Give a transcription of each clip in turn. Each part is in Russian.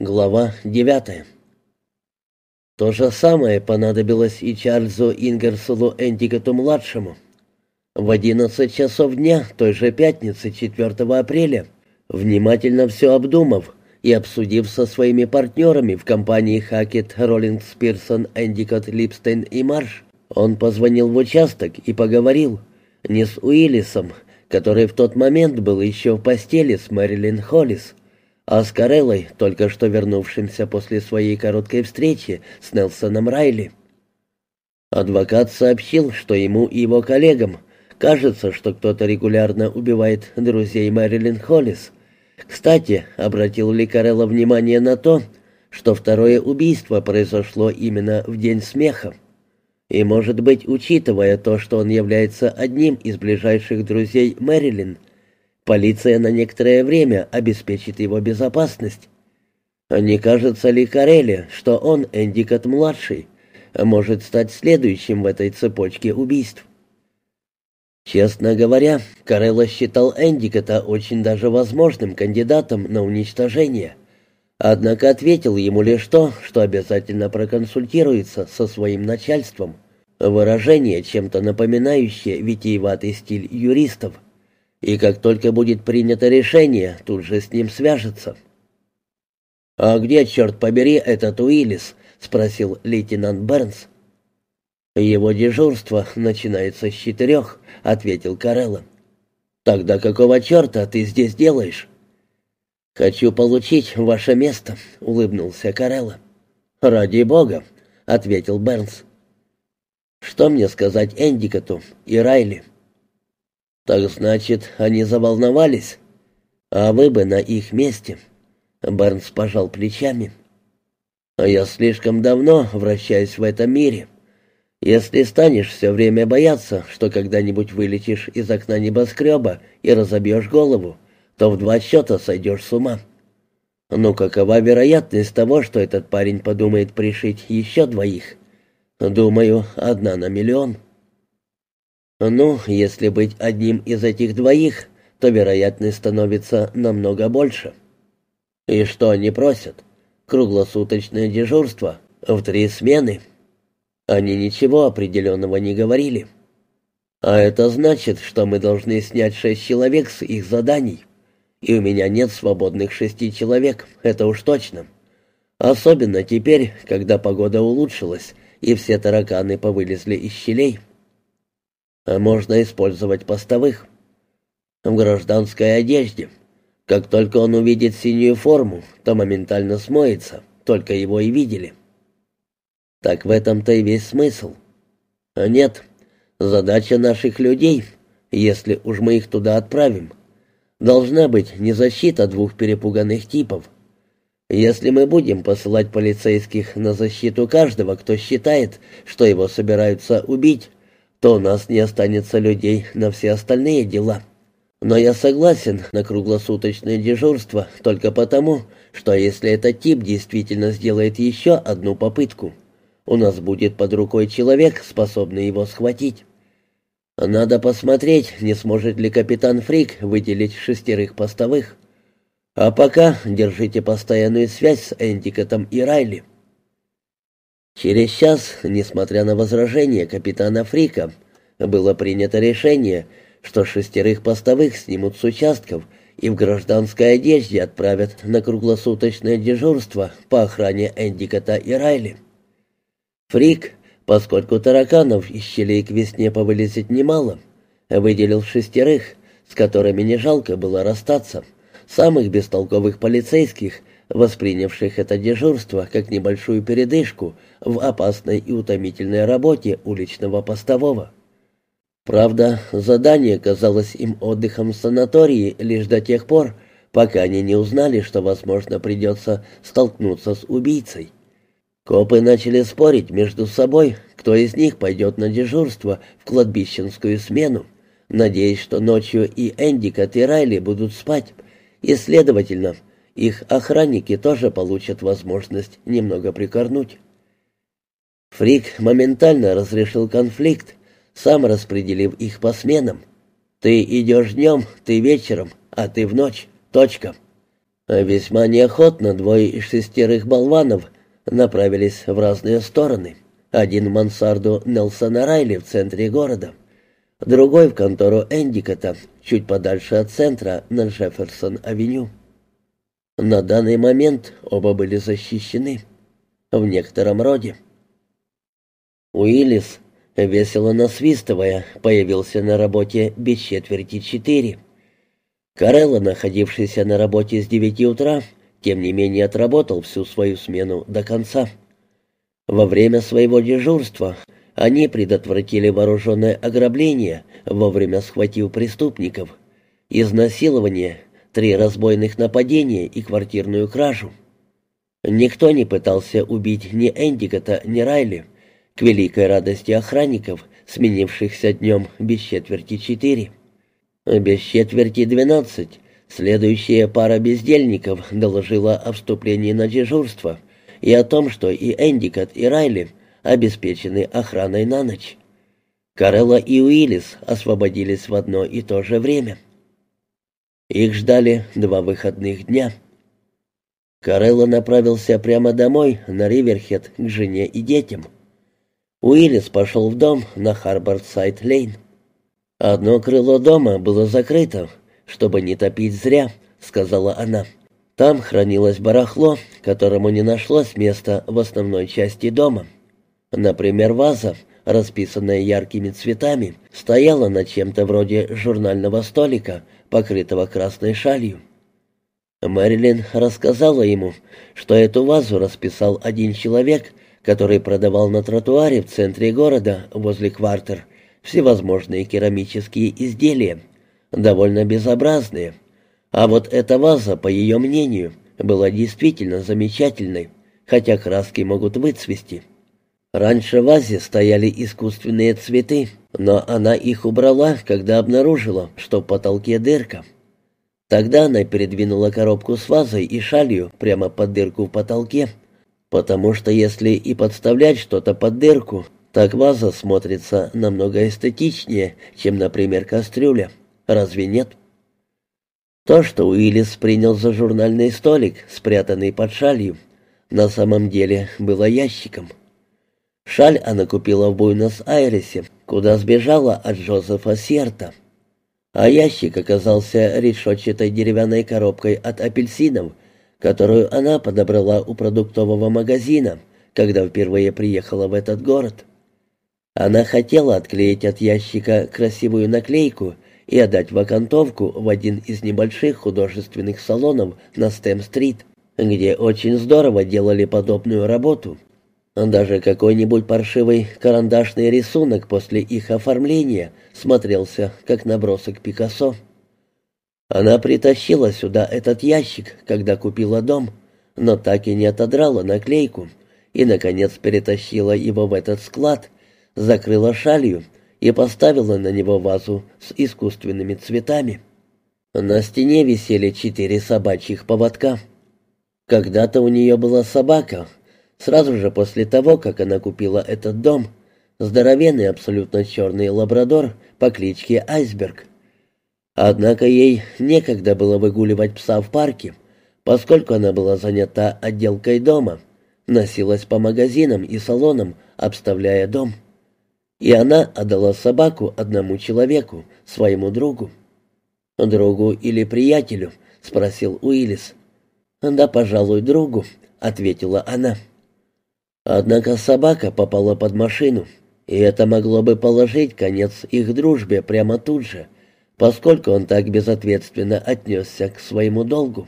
Глава девятая. То же самое понадобилось и Чарльзу Ингерсолу Эндикоту-младшему. В одиннадцать часов дня той же пятницы, 4 апреля, внимательно все обдумав и обсудив со своими партнерами в компании Хакет, Роллинг, Спирсон, Эндикот, Липстейн и Марш, он позвонил в участок и поговорил не с Уиллисом, который в тот момент был еще в постели с Мэрилин Холлис, а с Кареллой, только что вернувшимся после своей короткой встречи с Нелсоном Райли. Адвокат сообщил, что ему и его коллегам кажется, что кто-то регулярно убивает друзей Мэрилин Холлис. Кстати, обратил ли Карелла внимание на то, что второе убийство произошло именно в день смеха? И, может быть, учитывая то, что он является одним из ближайших друзей Мэрилин, Полиция на некоторое время обеспечит его безопасность. Не кажется ли Карелли, что он, Эндикот-младший, может стать следующим в этой цепочке убийств? Честно говоря, Карелла считал Эндикота очень даже возможным кандидатом на уничтожение. Однако ответил ему лишь то, что обязательно проконсультируется со своим начальством. Выражение, чем-то напоминающее витиеватый стиль юристов – и как только будет принято решение, тут же с ним свяжется. «А где, черт побери, этот Уиллис?» — спросил лейтенант Бернс. «Его дежурство начинается с четырех», — ответил Карелла. «Тогда какого черта ты здесь делаешь?» «Хочу получить ваше место», — улыбнулся Карелла. «Ради бога», — ответил Бернс. «Что мне сказать Эндикоту и Райли?» «Так значит, они заволновались? А вы бы на их месте?» Бернс пожал плечами. «А я слишком давно вращаюсь в этом мире. Если станешь все время бояться, что когда-нибудь вылетишь из окна небоскреба и разобьешь голову, то в два счета сойдешь с ума. Ну, какова вероятность того, что этот парень подумает пришить еще двоих? Думаю, одна на миллион». Ну, если быть одним из этих двоих, то вероятность становится намного больше. И что они просят? Круглосуточное дежурство в три смены. Они ничего определенного не говорили. А это значит, что мы должны снять шесть человек с их заданий. И у меня нет свободных шести человек, это уж точно. Особенно теперь, когда погода улучшилась, и все тараканы повылезли из щелей. А можно использовать постовых. В гражданской одежде. Как только он увидит синюю форму, то моментально смоется, только его и видели. Так в этом-то и весь смысл. А нет, задача наших людей, если уж мы их туда отправим, должна быть не защита двух перепуганных типов. Если мы будем посылать полицейских на защиту каждого, кто считает, что его собираются убить, то у нас не останется людей на все остальные дела. Но я согласен на круглосуточное дежурство только потому, что если этот тип действительно сделает еще одну попытку, у нас будет под рукой человек, способный его схватить. Надо посмотреть, не сможет ли капитан Фрик выделить шестерых постовых. А пока держите постоянную связь с Эндикотом и Райли. Через час, несмотря на возражения капитана Фрика, было принято решение, что шестерых постовых снимут с участков и в гражданской одежде отправят на круглосуточное дежурство по охране Эндикота и Райли. Фрик, поскольку тараканов из щелей к весне повылезет немало, выделил шестерых, с которыми не жалко было расстаться, самых бестолковых полицейских, воспринявших это дежурство как небольшую передышку в опасной и утомительной работе уличного постового. Правда, задание казалось им отдыхом в санатории лишь до тех пор, пока они не узнали, что, возможно, придется столкнуться с убийцей. Копы начали спорить между собой, кто из них пойдет на дежурство в кладбищенскую смену, надеясь, что ночью и Эндикот и Райли будут спать, и, следовательно, их охранники тоже получат возможность немного прикорнуть. Фрик моментально разрешил конфликт, сам распределив их по сменам. «Ты идешь днем, ты вечером, а ты в ночь. Точка». Весьма неохотно двое из шестерых болванов направились в разные стороны. Один в мансарду Нелсона Райли в центре города, другой в контору Эндикота, чуть подальше от центра на Джефферсон-авеню. На данный момент оба были защищены. В некотором роде. Уиллис, весело насвистывая, появился на работе без четверти четыре. Карелла, находившийся на работе с девяти утра, тем не менее отработал всю свою смену до конца. Во время своего дежурства они предотвратили вооруженное ограбление, вовремя схватив преступников, изнасилование, три разбойных нападения и квартирную кражу. Никто не пытался убить ни Эндикота, ни Райли, к великой радости охранников, сменившихся днем без четверти четыре. Без четверти двенадцать следующая пара бездельников доложила о вступлении на дежурство и о том, что и Эндикот, и Райли обеспечены охраной на ночь. Карелла и Уиллис освободились в одно и то же время. Их ждали два выходных дня — Карелло направился прямо домой, на Риверхед, к жене и детям. Уиллис пошел в дом на Харборд-Сайд-Лейн. «Одно крыло дома было закрыто, чтобы не топить зря», — сказала она. «Там хранилось барахло, которому не нашлось места в основной части дома. Например, ваза, расписанная яркими цветами, стояла на чем-то вроде журнального столика, покрытого красной шалью. Мэрилин рассказала ему, что эту вазу расписал один человек, который продавал на тротуаре в центре города, возле квартер, всевозможные керамические изделия, довольно безобразные. А вот эта ваза, по ее мнению, была действительно замечательной, хотя краски могут выцвести. Раньше в вазе стояли искусственные цветы, но она их убрала, когда обнаружила, что в потолке дырка. Тогда она передвинула коробку с вазой и шалью прямо под дырку в потолке, потому что если и подставлять что-то под дырку, так ваза смотрится намного эстетичнее, чем, например, кастрюля. Разве нет? То, что Уиллис принял за журнальный столик, спрятанный под шалью, на самом деле было ящиком. Шаль она купила в Буэнос-Айресе, куда сбежала от Джозефа Серта а ящик оказался решетчатой деревянной коробкой от апельсинов, которую она подобрала у продуктового магазина, когда впервые приехала в этот город. Она хотела отклеить от ящика красивую наклейку и отдать в окантовку в один из небольших художественных салонов на Стэм-стрит, где очень здорово делали подобную работу. Даже какой-нибудь паршивый карандашный рисунок после их оформления смотрелся, как набросок Пикассо. Она притащила сюда этот ящик, когда купила дом, но так и не отодрала наклейку, и, наконец, перетащила его в этот склад, закрыла шалью и поставила на него вазу с искусственными цветами. На стене висели четыре собачьих поводка. Когда-то у нее была собака — Сразу же после того, как она купила этот дом, здоровенный абсолютно черный лабрадор по кличке Айсберг. Однако ей некогда было выгуливать пса в парке, поскольку она была занята отделкой дома, носилась по магазинам и салонам, обставляя дом. И она отдала собаку одному человеку, своему другу. «Другу или приятелю?» — спросил Уиллис. «Да, пожалуй, другу», — ответила она. Однако собака попала под машину, и это могло бы положить конец их дружбе прямо тут же, поскольку он так безответственно отнесся к своему долгу.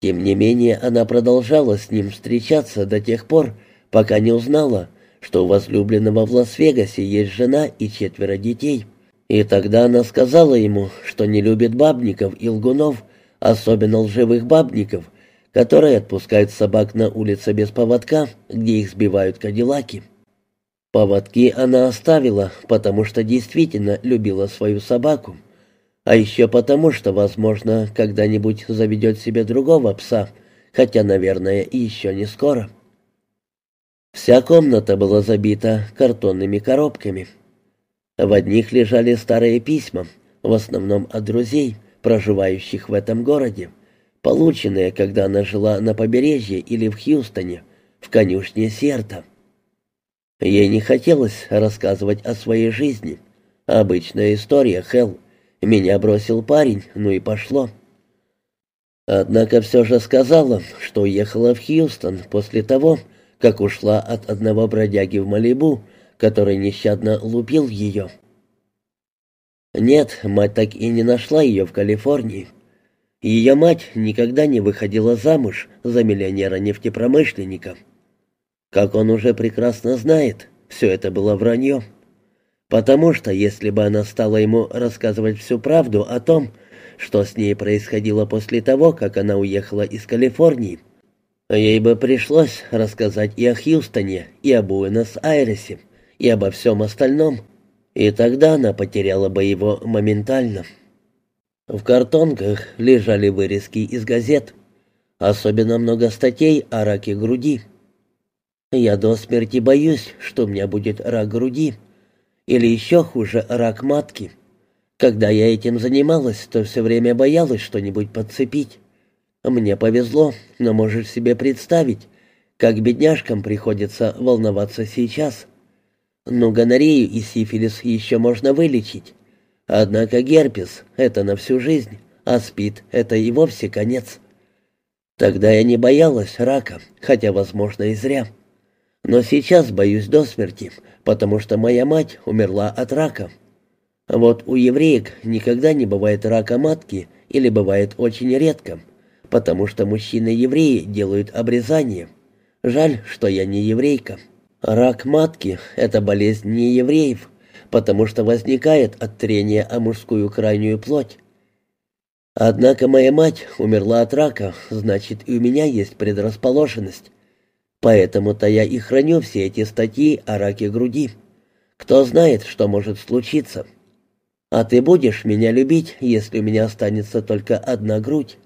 Тем не менее, она продолжала с ним встречаться до тех пор, пока не узнала, что у возлюбленного в Лас-Вегасе есть жена и четверо детей. И тогда она сказала ему, что не любит бабников и лгунов, особенно лживых бабников, которые отпускают собак на улице без поводка, где их сбивают кадиллаки. Поводки она оставила, потому что действительно любила свою собаку, а еще потому, что, возможно, когда-нибудь заведет себе другого пса, хотя, наверное, еще не скоро. Вся комната была забита картонными коробками. В одних лежали старые письма, в основном от друзей, проживающих в этом городе полученные, когда она жила на побережье или в Хьюстоне, в конюшне Серта. Ей не хотелось рассказывать о своей жизни. Обычная история, Хелл. Меня бросил парень, ну и пошло. Однако все же сказала, что уехала в Хьюстон после того, как ушла от одного бродяги в Малибу, который нещадно лупил ее. Нет, мать так и не нашла ее в Калифорнии. Ее мать никогда не выходила замуж за миллионера-нефтепромышленника. Как он уже прекрасно знает, все это было вранье. Потому что если бы она стала ему рассказывать всю правду о том, что с ней происходило после того, как она уехала из Калифорнии, ей бы пришлось рассказать и о Хьюстоне, и о Буэнос-Айресе, и обо всем остальном, и тогда она потеряла бы его моментально. В картонках лежали вырезки из газет, особенно много статей о раке груди. Я до смерти боюсь, что у меня будет рак груди. Или еще хуже, рак матки. Когда я этим занималась, то все время боялась что-нибудь подцепить. Мне повезло, но можешь себе представить, как бедняжкам приходится волноваться сейчас. Ну, гонорею и сифилис еще можно вылечить. Однако герпес — это на всю жизнь, а спид — это и вовсе конец. Тогда я не боялась рака, хотя, возможно, и зря. Но сейчас боюсь до смерти, потому что моя мать умерла от рака. Вот у евреек никогда не бывает рака матки или бывает очень редко, потому что мужчины-евреи делают обрезание. Жаль, что я не еврейка. Рак матки — это болезнь не евреев, потому что возникает от трения о мужскую крайнюю плоть. Однако моя мать умерла от рака, значит, и у меня есть предрасположенность. Поэтому-то я и храню все эти статьи о раке груди. Кто знает, что может случиться. А ты будешь меня любить, если у меня останется только одна грудь.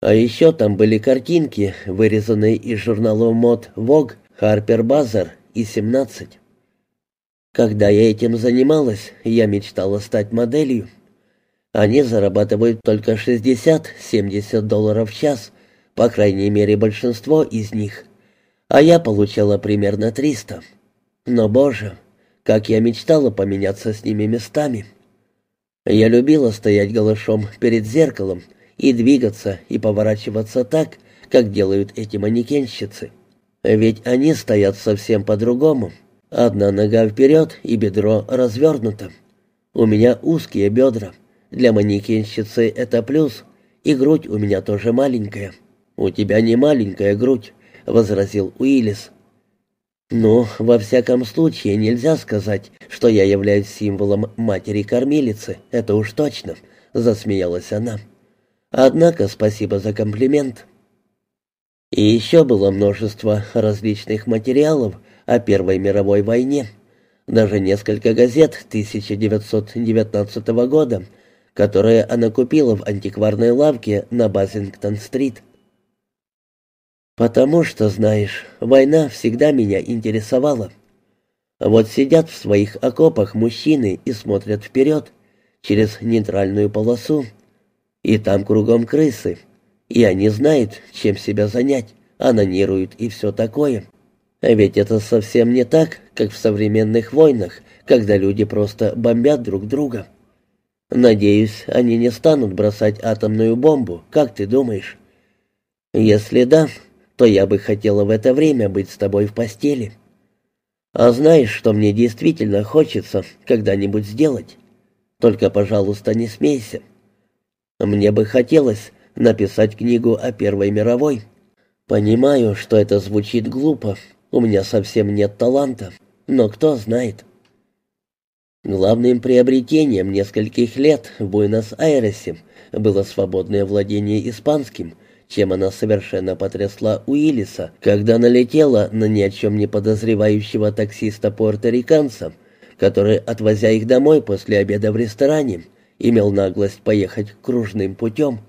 А еще там были картинки, вырезанные из журналов мод Vogue, Harper Bazaar и 17. Когда я этим занималась, я мечтала стать моделью. Они зарабатывают только 60-70 долларов в час, по крайней мере большинство из них а я получала примерно триста. Но, боже, как я мечтала поменяться с ними местами. Я любила стоять голышом перед зеркалом и двигаться и поворачиваться так, как делают эти манекенщицы. Ведь они стоят совсем по-другому. Одна нога вперед и бедро развернуто. У меня узкие бедра. Для манекенщицы это плюс. И грудь у меня тоже маленькая. У тебя не маленькая грудь, — возразил Уиллис. «Ну, во всяком случае, нельзя сказать, что я являюсь символом матери-кормилицы, это уж точно», — засмеялась она. «Однако спасибо за комплимент». И еще было множество различных материалов о Первой мировой войне, даже несколько газет 1919 года, которые она купила в антикварной лавке на Базингтон-стрит. «Потому что, знаешь, война всегда меня интересовала. Вот сидят в своих окопах мужчины и смотрят вперед, через нейтральную полосу, и там кругом крысы, и они знают, чем себя занять, анонируют и все такое. А ведь это совсем не так, как в современных войнах, когда люди просто бомбят друг друга. Надеюсь, они не станут бросать атомную бомбу, как ты думаешь? Если да, то я бы хотела в это время быть с тобой в постели. А знаешь, что мне действительно хочется когда-нибудь сделать? Только, пожалуйста, не смейся. Мне бы хотелось написать книгу о Первой мировой. Понимаю, что это звучит глупо, у меня совсем нет таланта, но кто знает. Главным приобретением нескольких лет в Буэнос-Айресе было свободное владение испанским – чем она совершенно потрясла Уиллиса, когда налетела на ни о чем не подозревающего таксиста-пуэрториканца, который, отвозя их домой после обеда в ресторане, имел наглость поехать кружным путем.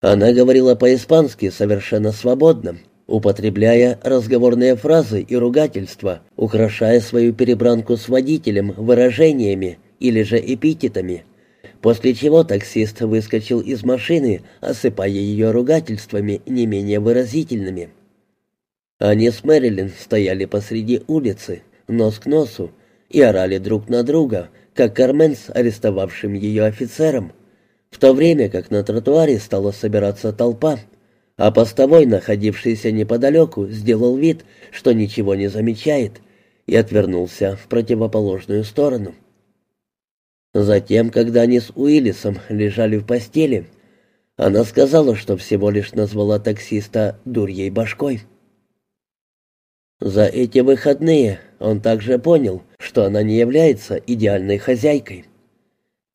Она говорила по-испански совершенно свободно, употребляя разговорные фразы и ругательства, украшая свою перебранку с водителем выражениями или же эпитетами, после чего таксист выскочил из машины, осыпая ее ругательствами не менее выразительными. Они с Мэрилин стояли посреди улицы, нос к носу, и орали друг на друга, как Кармен с арестовавшим ее офицером, в то время как на тротуаре стала собираться толпа, а постовой, находившийся неподалеку, сделал вид, что ничего не замечает, и отвернулся в противоположную сторону. Затем, когда они с Уиллисом лежали в постели, она сказала, что всего лишь назвала таксиста «дурьей башкой». За эти выходные он также понял, что она не является идеальной хозяйкой.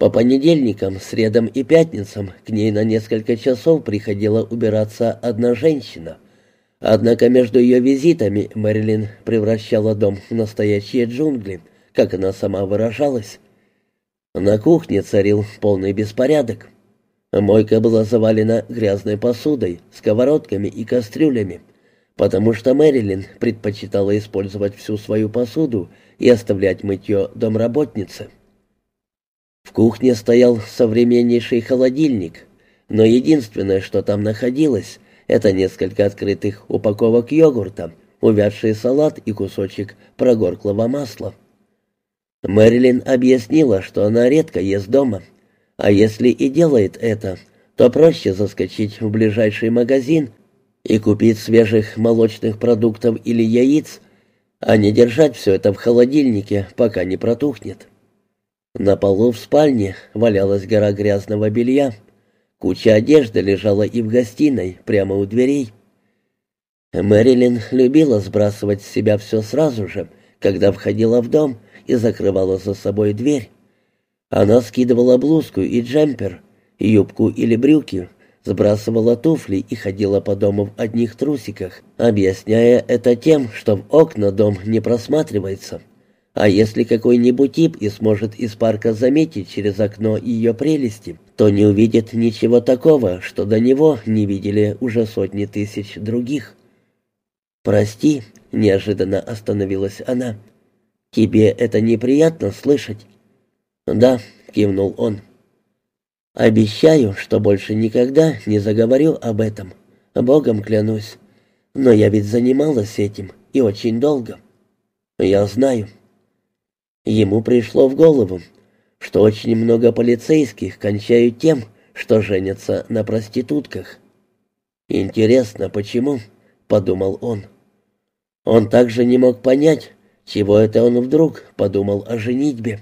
По понедельникам, средам и пятницам к ней на несколько часов приходила убираться одна женщина. Однако между ее визитами Мэрилин превращала дом в настоящие джунгли, как она сама выражалась. На кухне царил полный беспорядок. Мойка была завалена грязной посудой, сковородками и кастрюлями — потому что Мэрилин предпочитала использовать всю свою посуду и оставлять мытье домработнице. В кухне стоял современнейший холодильник, но единственное, что там находилось, это несколько открытых упаковок йогурта, увядший салат и кусочек прогорклого масла. Мэрилин объяснила, что она редко ест дома, а если и делает это, то проще заскочить в ближайший магазин и купить свежих молочных продуктов или яиц, а не держать все это в холодильнике, пока не протухнет. На полу в спальне валялась гора грязного белья. Куча одежды лежала и в гостиной, прямо у дверей. Мэрилин любила сбрасывать с себя все сразу же, когда входила в дом и закрывала за собой дверь. Она скидывала блузку и джемпер, юбку или брюки, сбрасывала туфли и ходила по дому в одних трусиках, объясняя это тем, что в окна дом не просматривается. А если какой-нибудь тип и сможет из парка заметить через окно ее прелести, то не увидит ничего такого, что до него не видели уже сотни тысяч других. «Прости», — неожиданно остановилась она, — «тебе это неприятно слышать?» «Да», — кивнул он, — Обещаю, что больше никогда не заговорю об этом. Богом клянусь. Но я ведь занималась этим и очень долго. Я знаю. Ему пришло в голову, что очень много полицейских кончают тем, что женятся на проститутках. «Интересно, почему?» — подумал он. Он также не мог понять, чего это он вдруг подумал о женитьбе.